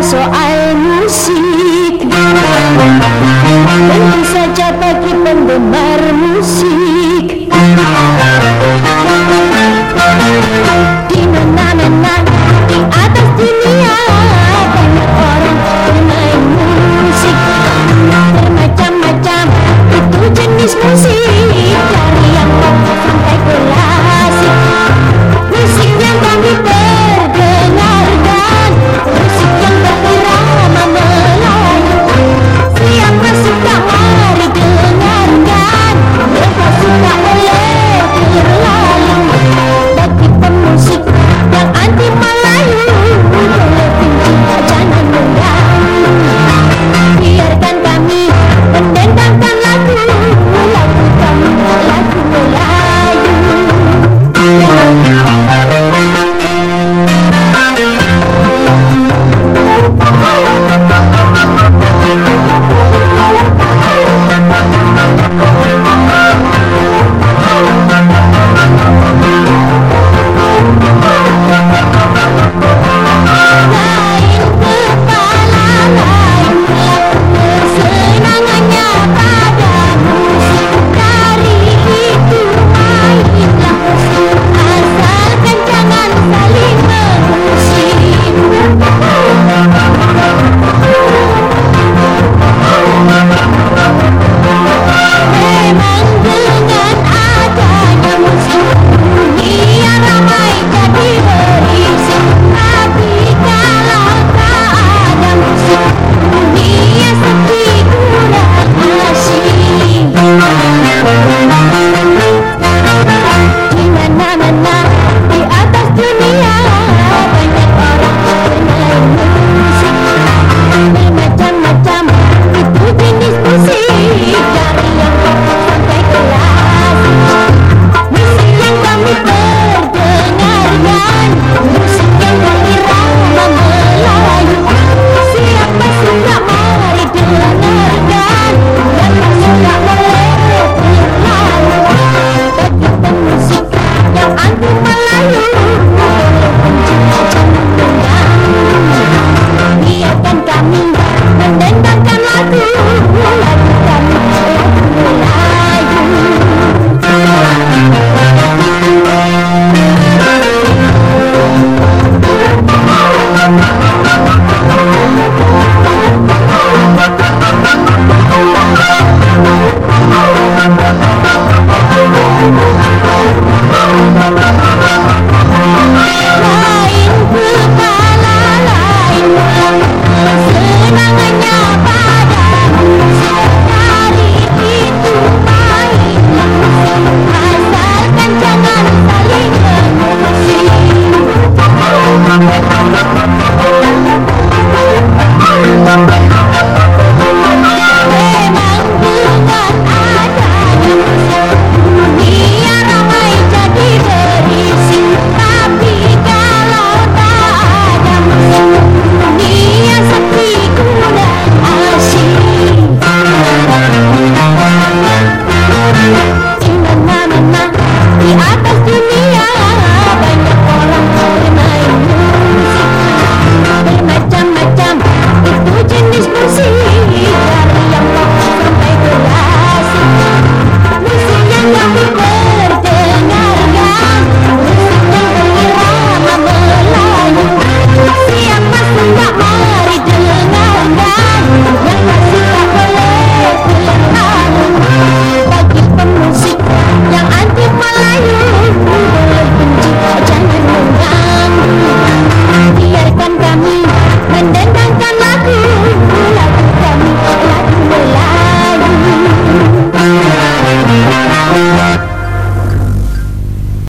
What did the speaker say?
soal musik. Tentu saja bagi penggemar